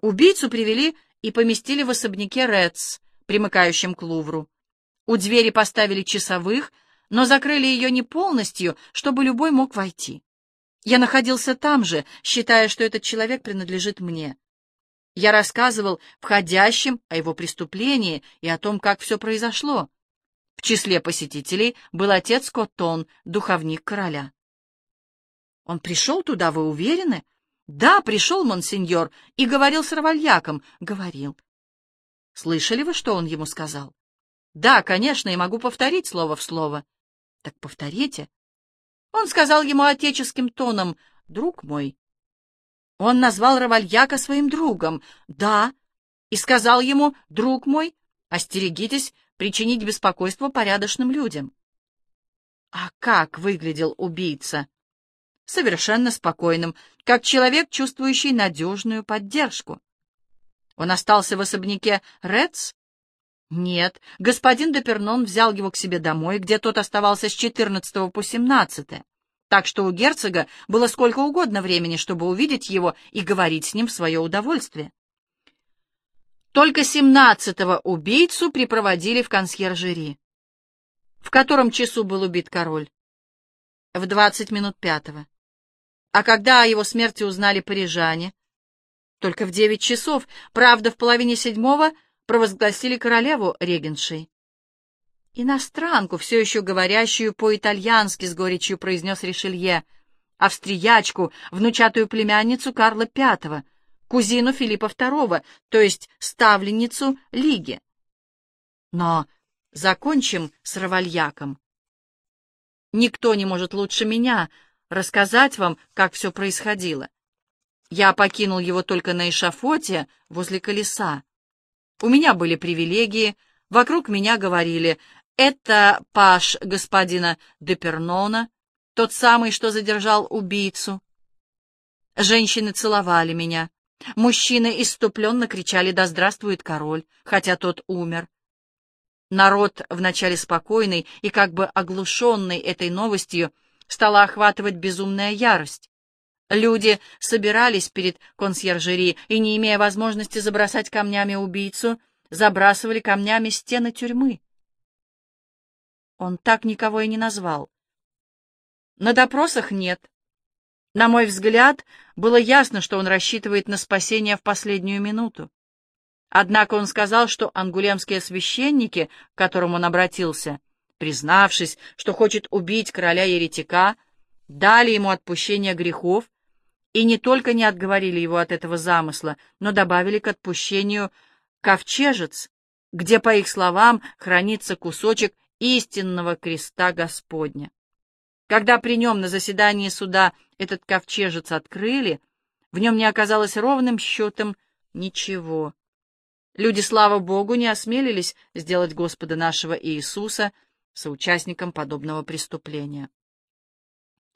Убийцу привели и поместили в особняке Редс, примыкающем к Лувру. У двери поставили часовых, но закрыли ее не полностью, чтобы любой мог войти. Я находился там же, считая, что этот человек принадлежит мне. Я рассказывал входящим о его преступлении и о том, как все произошло. В числе посетителей был отец Коттон, духовник короля. «Он пришел туда, вы уверены?» «Да, пришел, монсеньор, и говорил с Равальяком». «Говорил». «Слышали вы, что он ему сказал?» «Да, конечно, и могу повторить слово в слово». «Так повторите». Он сказал ему отеческим тоном, «Друг мой». Он назвал Равальяка своим другом. «Да». И сказал ему, «Друг мой, остерегитесь причинить беспокойство порядочным людям». А как выглядел убийца? совершенно спокойным, как человек, чувствующий надежную поддержку. Он остался в особняке Редс? Нет, господин Депернон взял его к себе домой, где тот оставался с 14 по 17, так что у герцога было сколько угодно времени, чтобы увидеть его и говорить с ним в свое удовольствие. Только 17-го убийцу припроводили в консьержери. В котором часу был убит король? В 20 минут пятого. А когда о его смерти узнали парижане? Только в девять часов, правда, в половине седьмого провозгласили королеву регеншей. Иностранку, все еще говорящую по-итальянски, с горечью произнес Ришелье, австриячку, внучатую племянницу Карла V, кузину Филиппа II, то есть ставленницу Лиги. Но закончим с Равальяком. Никто не может лучше меня рассказать вам, как все происходило. Я покинул его только на эшафоте возле колеса. У меня были привилегии, вокруг меня говорили «это паш господина Депернона, тот самый, что задержал убийцу». Женщины целовали меня. Мужчины иступленно кричали «Да здравствует король!», хотя тот умер. Народ, вначале спокойный и как бы оглушенный этой новостью, стала охватывать безумная ярость. Люди собирались перед консьержери и, не имея возможности забросать камнями убийцу, забрасывали камнями стены тюрьмы. Он так никого и не назвал. На допросах нет. На мой взгляд, было ясно, что он рассчитывает на спасение в последнюю минуту. Однако он сказал, что ангулемские священники, к которым он обратился, признавшись, что хочет убить короля-еретика, дали ему отпущение грехов и не только не отговорили его от этого замысла, но добавили к отпущению ковчежец, где, по их словам, хранится кусочек истинного креста Господня. Когда при нем на заседании суда этот ковчежец открыли, в нем не оказалось ровным счетом ничего. Люди, слава Богу, не осмелились сделать Господа нашего Иисуса — соучастником подобного преступления.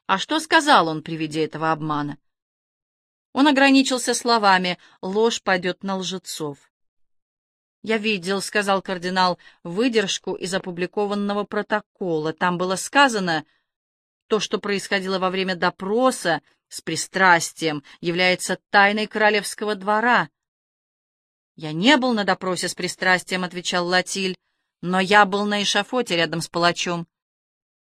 А что сказал он при виде этого обмана? Он ограничился словами «ложь пойдет на лжецов». «Я видел», — сказал кардинал, — «выдержку из опубликованного протокола. Там было сказано, то, что происходило во время допроса с пристрастием, является тайной королевского двора». «Я не был на допросе с пристрастием», — отвечал Латиль. Но я был на эшафоте рядом с палачом.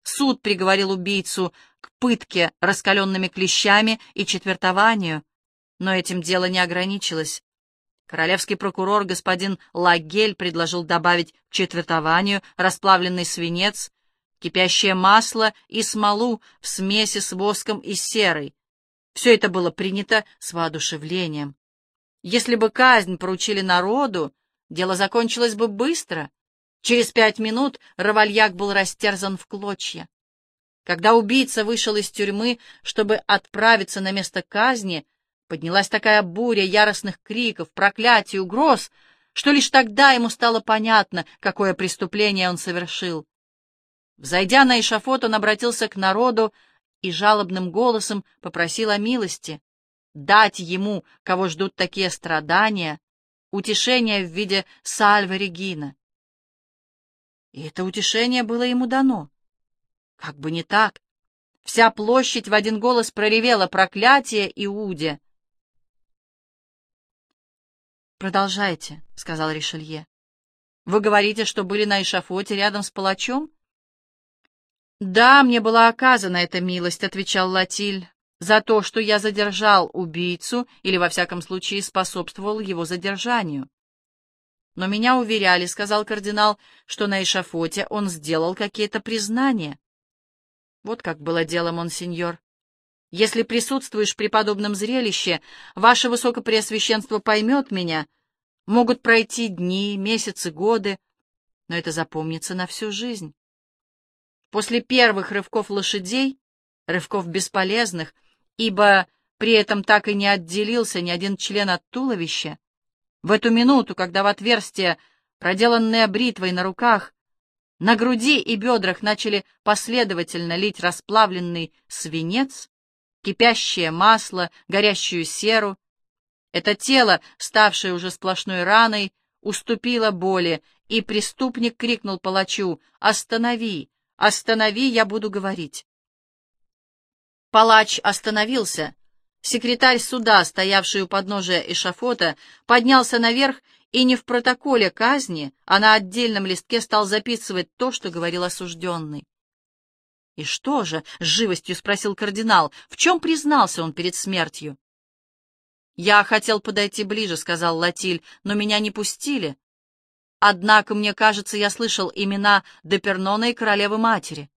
Суд приговорил убийцу к пытке раскаленными клещами и четвертованию, но этим дело не ограничилось. Королевский прокурор господин Лагель предложил добавить к четвертованию расплавленный свинец, кипящее масло и смолу в смеси с воском и серой. Все это было принято с воодушевлением. Если бы казнь поручили народу, дело закончилось бы быстро, Через пять минут Равальяк был растерзан в клочья. Когда убийца вышел из тюрьмы, чтобы отправиться на место казни, поднялась такая буря яростных криков, проклятий, угроз, что лишь тогда ему стало понятно, какое преступление он совершил. Взойдя на эшафот, он обратился к народу и жалобным голосом попросил о милости, дать ему, кого ждут такие страдания, утешение в виде сальвы Регина. И это утешение было ему дано. Как бы не так. Вся площадь в один голос проревела проклятие Иуде. «Продолжайте», — сказал Ришелье. «Вы говорите, что были на эшафоте рядом с палачом?» «Да, мне была оказана эта милость», — отвечал Латиль, «за то, что я задержал убийцу или, во всяком случае, способствовал его задержанию». «Но меня уверяли», — сказал кардинал, «что на эшафоте он сделал какие-то признания». «Вот как было дело, монсеньор. Если присутствуешь при подобном зрелище, ваше высокопреосвященство поймет меня. Могут пройти дни, месяцы, годы, но это запомнится на всю жизнь». После первых рывков лошадей, рывков бесполезных, ибо при этом так и не отделился ни один член от туловища, в эту минуту, когда в отверстие, проделанное бритвой на руках, на груди и бедрах начали последовательно лить расплавленный свинец, кипящее масло, горящую серу, это тело, ставшее уже сплошной раной, уступило боли, и преступник крикнул палачу «Останови! «Останови, я буду говорить». Палач остановился. Секретарь суда, стоявший у подножия эшафота, поднялся наверх и не в протоколе казни, а на отдельном листке стал записывать то, что говорил осужденный. «И что же?» — с живостью спросил кардинал. «В чем признался он перед смертью?» «Я хотел подойти ближе», — сказал Латиль, — «но меня не пустили. Однако, мне кажется, я слышал имена Депернона и королевы-матери.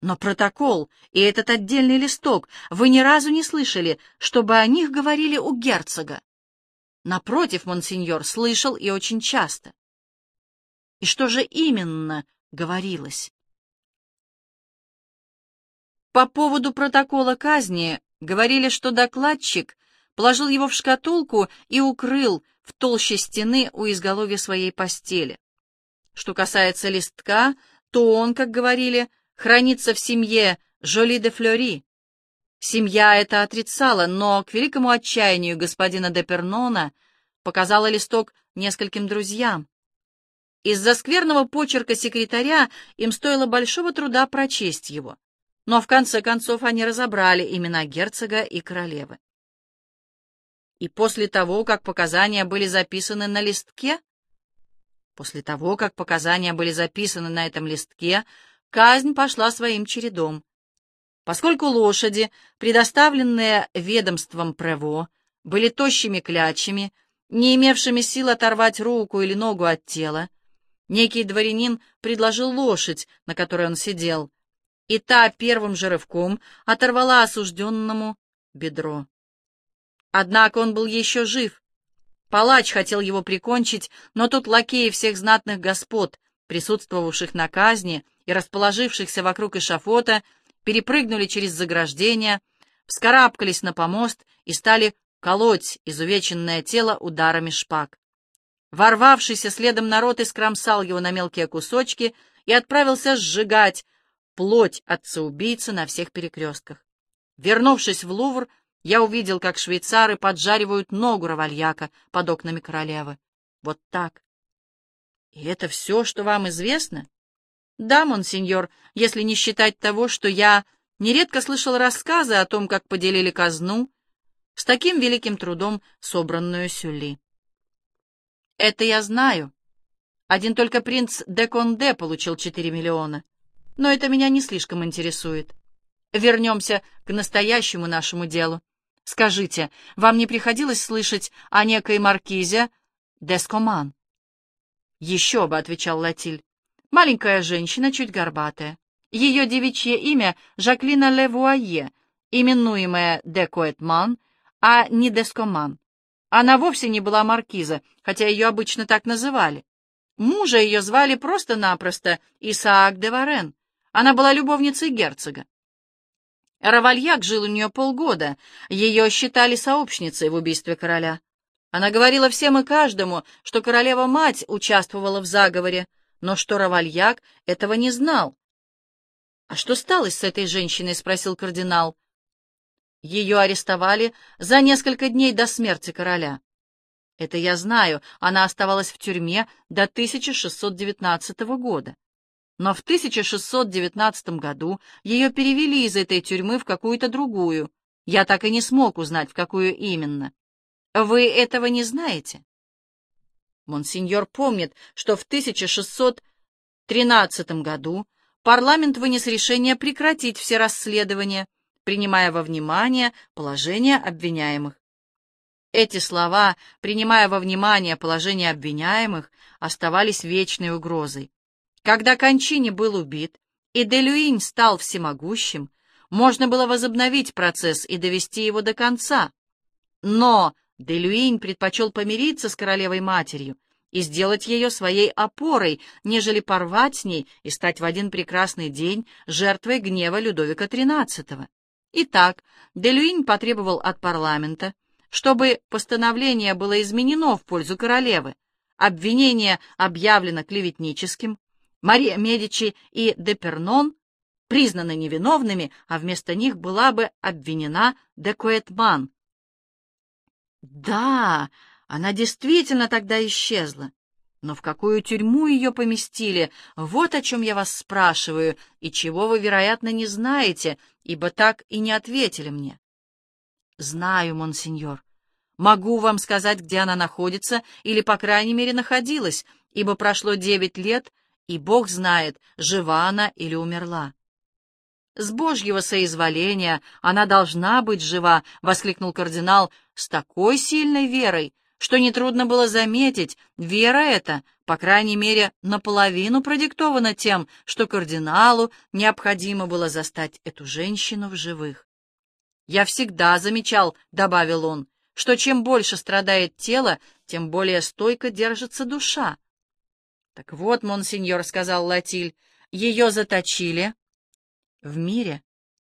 Но протокол и этот отдельный листок вы ни разу не слышали, чтобы о них говорили у герцога. Напротив, монсеньор, слышал и очень часто. И что же именно говорилось? По поводу протокола казни говорили, что докладчик положил его в шкатулку и укрыл в толще стены у изголовья своей постели. Что касается листка, то он, как говорили, хранится в семье Жоли де Флори. Семья это отрицала, но к великому отчаянию господина де Пернона показала листок нескольким друзьям. Из-за скверного почерка секретаря им стоило большого труда прочесть его, но в конце концов они разобрали имена герцога и королевы. И после того, как показания были записаны на листке? После того, как показания были записаны на этом листке, казнь пошла своим чередом. Поскольку лошади, предоставленные ведомством Прево, были тощими клячами, не имевшими сил оторвать руку или ногу от тела, некий дворянин предложил лошадь, на которой он сидел, и та первым же рывком оторвала осужденному бедро. Однако он был еще жив. Палач хотел его прикончить, но тут лакеи всех знатных господ, присутствовавших на казни и расположившихся вокруг эшафота, перепрыгнули через заграждение, вскарабкались на помост и стали колоть изувеченное тело ударами шпаг. Ворвавшийся следом народ искромсал его на мелкие кусочки и отправился сжигать плоть отца-убийцы на всех перекрестках. Вернувшись в Лувр, я увидел, как швейцары поджаривают ногу равальяка под окнами королевы. Вот так. И это все, что вам известно? Да, монсеньор, если не считать того, что я нередко слышал рассказы о том, как поделили казну, с таким великим трудом собранную сюли. Это я знаю. Один только принц де Конде получил 4 миллиона. Но это меня не слишком интересует. Вернемся к настоящему нашему делу. Скажите, вам не приходилось слышать о некой маркизе Дескоман? Еще бы, — отвечал Латиль. Маленькая женщина, чуть горбатая. Ее девичье имя Жаклина Левуае, именуемая Декоэтман, а не Дескоман. Она вовсе не была маркиза, хотя ее обычно так называли. Мужа ее звали просто-напросто Исаак де Варен. Она была любовницей герцога. Равальяк жил у нее полгода, ее считали сообщницей в убийстве короля. Она говорила всем и каждому, что королева-мать участвовала в заговоре, но что Равальяк этого не знал. «А что стало с этой женщиной?» — спросил кардинал. Ее арестовали за несколько дней до смерти короля. Это я знаю, она оставалась в тюрьме до 1619 года но в 1619 году ее перевели из этой тюрьмы в какую-то другую. Я так и не смог узнать, в какую именно. Вы этого не знаете? Монсеньор помнит, что в 1613 году парламент вынес решение прекратить все расследования, принимая во внимание положение обвиняемых. Эти слова, принимая во внимание положение обвиняемых, оставались вечной угрозой. Когда Кончини был убит, и Делюинь стал всемогущим, можно было возобновить процесс и довести его до конца. Но Делюинь предпочел помириться с королевой-матерью и сделать ее своей опорой, нежели порвать с ней и стать в один прекрасный день жертвой гнева Людовика XIII. Итак, Делюинь потребовал от парламента, чтобы постановление было изменено в пользу королевы, обвинение объявлено клеветническим, Мария Медичи и Депернон признаны невиновными, а вместо них была бы обвинена Декуэтман. Да, она действительно тогда исчезла. Но в какую тюрьму ее поместили? Вот о чем я вас спрашиваю, и чего вы, вероятно, не знаете, ибо так и не ответили мне. Знаю, монсеньор. Могу вам сказать, где она находится, или, по крайней мере, находилась, ибо прошло девять лет, и Бог знает, жива она или умерла. «С Божьего соизволения она должна быть жива!» — воскликнул кардинал с такой сильной верой, что нетрудно было заметить, вера эта, по крайней мере, наполовину продиктована тем, что кардиналу необходимо было застать эту женщину в живых. «Я всегда замечал», — добавил он, — «что чем больше страдает тело, тем более стойко держится душа». «Так вот, монсеньор», — сказал Латиль, — «ее заточили, в мире,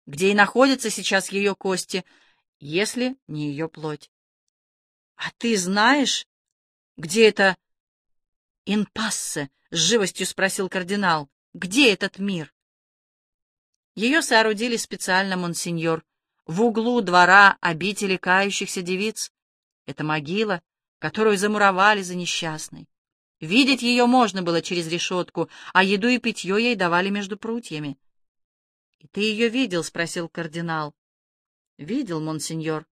где и находятся сейчас ее кости, если не ее плоть. А ты знаешь, где это инпассе? — с живостью спросил кардинал. — Где этот мир? Ее соорудили специально, монсеньор, в углу двора обители кающихся девиц. Это могила, которую замуровали за несчастной. Видеть ее можно было через решетку, а еду и питье ей давали между прутьями. — И ты ее видел? — спросил кардинал. — Видел, монсеньор.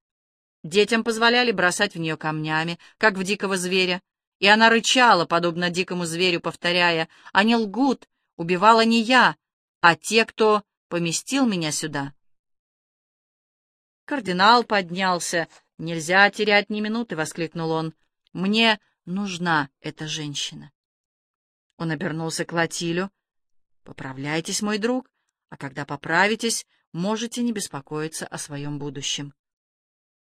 Детям позволяли бросать в нее камнями, как в дикого зверя, и она рычала, подобно дикому зверю, повторяя, «Они лгут, убивала не я, а те, кто поместил меня сюда». Кардинал поднялся. «Нельзя терять ни минуты!» — воскликнул он. «Мне нужна эта женщина». Он обернулся к Латилю. «Поправляйтесь, мой друг. А когда поправитесь, можете не беспокоиться о своем будущем.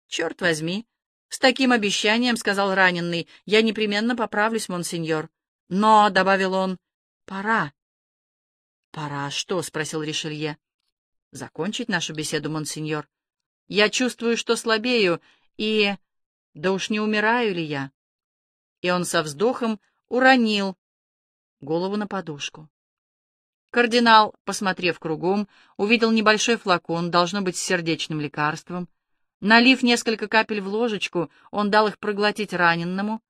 Черт возьми, с таким обещанием, — сказал раненый, — я непременно поправлюсь, монсеньор. Но, — добавил он, — пора. Пора что? — спросил Ришелье. Закончить нашу беседу, монсеньор. Я чувствую, что слабею, и... Да уж не умираю ли я? И он со вздохом уронил голову на подушку. Кардинал, посмотрев кругом, увидел небольшой флакон, должно быть, с сердечным лекарством. Налив несколько капель в ложечку, он дал их проглотить раненному.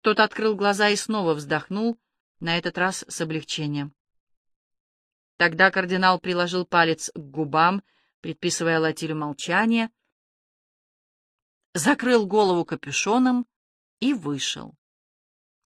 Тот открыл глаза и снова вздохнул, на этот раз с облегчением. Тогда кардинал приложил палец к губам, предписывая Латилю молчание, закрыл голову капюшоном и вышел.